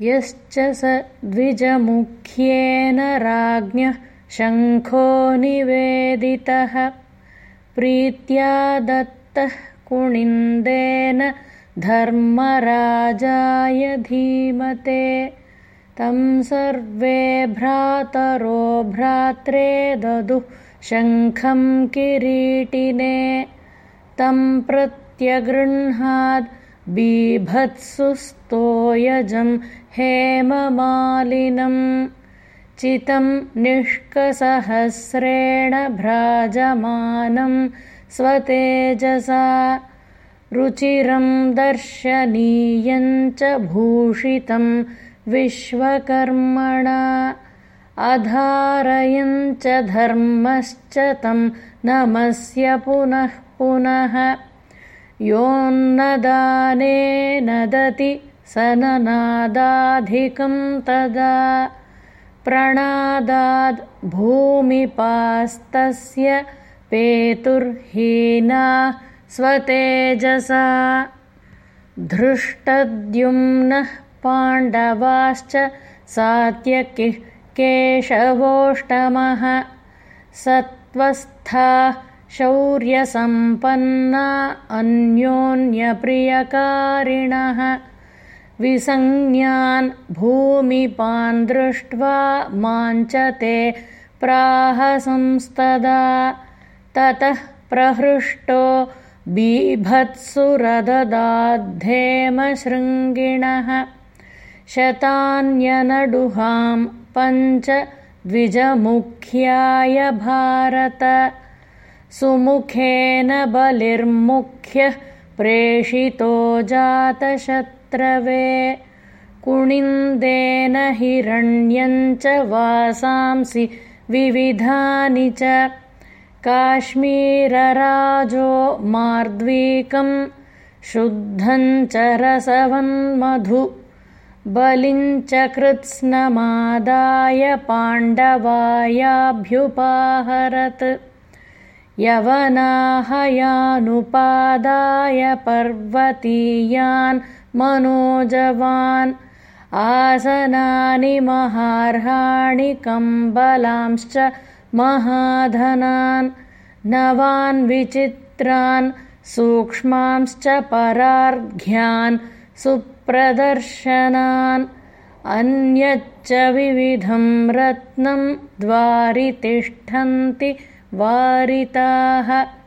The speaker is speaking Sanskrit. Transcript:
यश्च स द्विजमुख्येन राज्ञः शङ्खो निवेदितः। प्रीत्या दत्तः कुणिन्देन धर्मराजाय धीमते। तं सर्वे भ्रातरो भ्रात्रे ददुः शङ्खं किरीटिने। तं प्रत्यगृह्णाद् बीभत्सुस्तोयजं हेममालिनम् चितं निष्कसहस्रेण भ्राजमानं स्वतेजसा रुचिरं दर्शनीयञ्च भूषितं विश्वकर्मणा अधारयञ्च धर्मश्च तं नमस्य पुनः पुनः योन्नदाने नदति स ननादाधिकं तदा। प्रणादाद् भूमिपास्तस्य पेतुर्हीना स्वतेजसा। धृष्टद्युम्नः पाण्डवाश्च सात्यकिः केशवोष्टमः। सत्त्वस्थाः शौर्यसम्पन्ना अन्योन्यप्रियकारिणः। विसञ्ज्ञान् भूमिपान् दृष्ट्वा माञ्च ते प्राहसंस्तदा। ततः प्रहृष्टो बीभत्सुरददाद्धेमशृङ्गिणः। शतान्यनडुहां पञ्च द्विजमुख्याय भारत सुमुखेन बलिर्मुख्यः प्रेषितो जातशत्रवे। कुणिन्देन हिरण्यञ्च वासांसि विविधानि च। काश्मीरराजो मार्द्वीकं शुद्धञ्च रसवन्मधु बलिञ्च कृत्स्नमादाय पाण्डवायाभ्युपाहरत् यवनाहयानुपादाय पर्वतीयान् मनोजवान् आसनानि महार्हाणि कम्बलांश्च महाधनान् नवान् विचित्रान् सूक्ष्मांश्च परार्घ्यान् सुप्रदर्शनान् अन्यच्च विविधं रत्नं द्वारि तिष्ठन्ति वारिताः